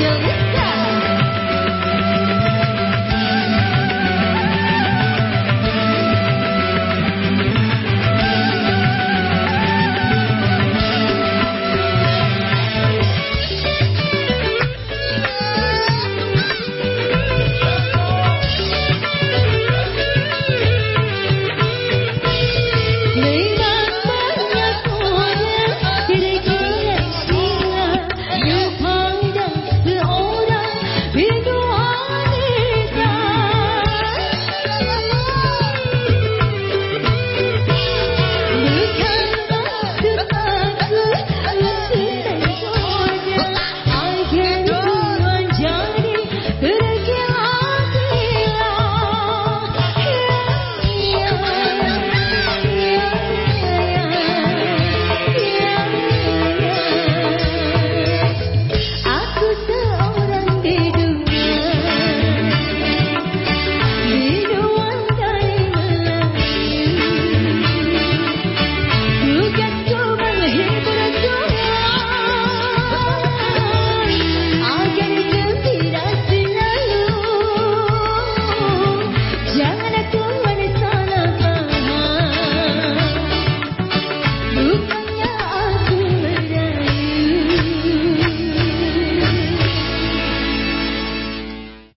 Let's go.